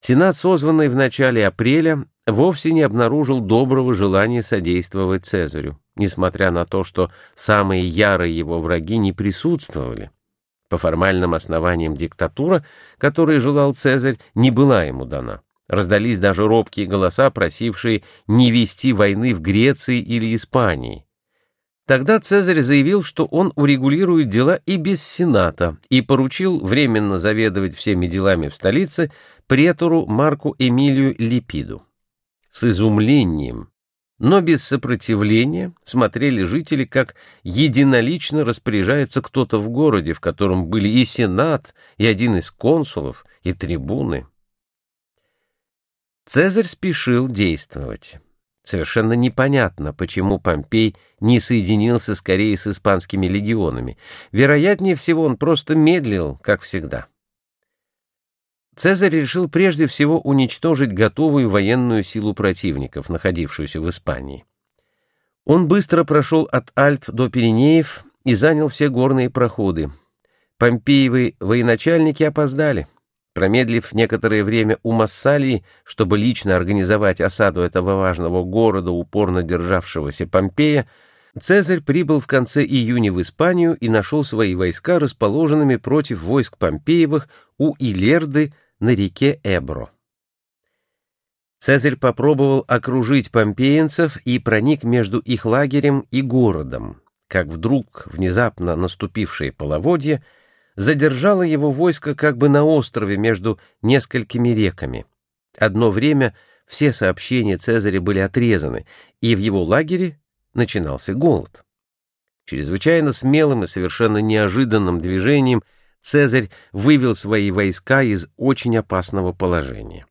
Сенат, созванный в начале апреля, вовсе не обнаружил доброго желания содействовать Цезарю, несмотря на то, что самые ярые его враги не присутствовали. По формальным основаниям диктатура, которой желал Цезарь, не была ему дана. Раздались даже робкие голоса, просившие не вести войны в Греции или Испании. Тогда Цезарь заявил, что он урегулирует дела и без Сената, и поручил временно заведовать всеми делами в столице претору Марку Эмилию Липиду. С изумлением, но без сопротивления смотрели жители, как единолично распоряжается кто-то в городе, в котором были и сенат, и один из консулов, и трибуны. Цезарь спешил действовать. Совершенно непонятно, почему Помпей не соединился скорее с испанскими легионами. Вероятнее всего, он просто медлил, как всегда. Цезарь решил прежде всего уничтожить готовую военную силу противников, находившуюся в Испании. Он быстро прошел от Альп до Пиренеев и занял все горные проходы. Помпеевы военачальники опоздали. Промедлив некоторое время у Массалии, чтобы лично организовать осаду этого важного города, упорно державшегося Помпея, Цезарь прибыл в конце июня в Испанию и нашел свои войска расположенными против войск Помпеевых у Илерды на реке Эбро. Цезарь попробовал окружить помпеенцев и проник между их лагерем и городом, как вдруг внезапно наступившее половодье — задержало его войско как бы на острове между несколькими реками. Одно время все сообщения Цезаря были отрезаны, и в его лагере начинался голод. Чрезвычайно смелым и совершенно неожиданным движением Цезарь вывел свои войска из очень опасного положения.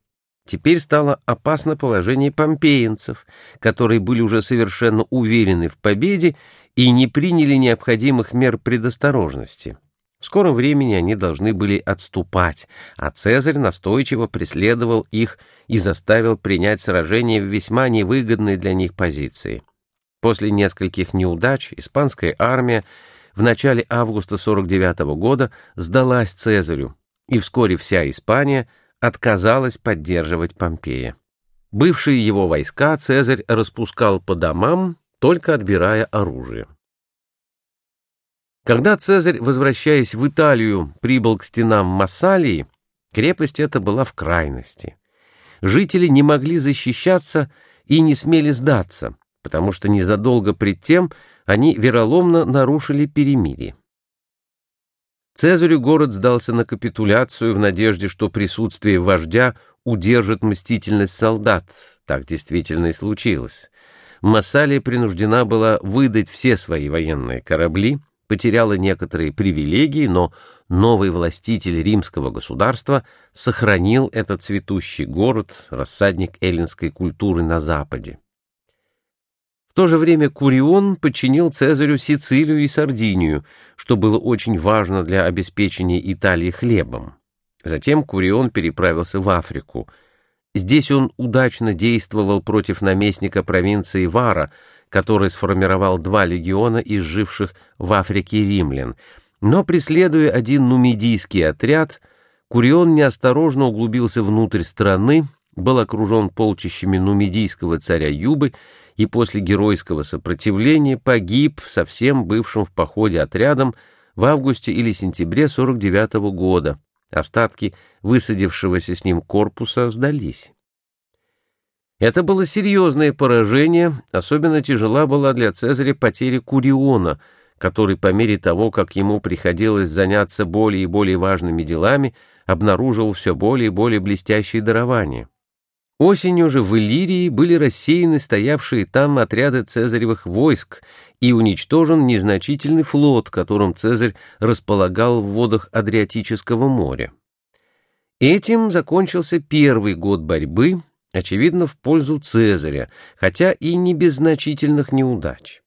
Теперь стало опасно положение помпеенцев, которые были уже совершенно уверены в победе и не приняли необходимых мер предосторожности. В скором времени они должны были отступать, а Цезарь настойчиво преследовал их и заставил принять сражение в весьма невыгодной для них позиции. После нескольких неудач испанская армия в начале августа 49 года сдалась Цезарю, и вскоре вся Испания отказалась поддерживать Помпея. Бывшие его войска Цезарь распускал по домам, только отбирая оружие. Когда Цезарь, возвращаясь в Италию, прибыл к стенам Массалии, крепость эта была в крайности. Жители не могли защищаться и не смели сдаться, потому что незадолго пред тем они вероломно нарушили перемирие. Цезарю город сдался на капитуляцию в надежде, что присутствие вождя удержит мстительность солдат. Так действительно и случилось. Массалия принуждена была выдать все свои военные корабли, потеряла некоторые привилегии, но новый властитель римского государства сохранил этот цветущий город, рассадник эллинской культуры на Западе. В то же время Курион подчинил Цезарю Сицилию и Сардинию, что было очень важно для обеспечения Италии хлебом. Затем Курион переправился в Африку. Здесь он удачно действовал против наместника провинции Вара, который сформировал два легиона из живших в Африке римлян, но, преследуя один нумидийский отряд, Курион неосторожно углубился внутрь страны, был окружен полчищами нумидийского царя Юбы и после геройского сопротивления погиб со всем бывшим в походе отрядом в августе или сентябре 49 -го года. Остатки высадившегося с ним корпуса сдались. Это было серьезное поражение, особенно тяжела была для Цезаря потеря Куриона, который по мере того, как ему приходилось заняться более и более важными делами, обнаруживал все более и более блестящие дарования. Осенью же в Иллирии были рассеяны стоявшие там отряды цезаревых войск и уничтожен незначительный флот, которым Цезарь располагал в водах Адриатического моря. Этим закончился первый год борьбы, очевидно, в пользу Цезаря, хотя и не без значительных неудач.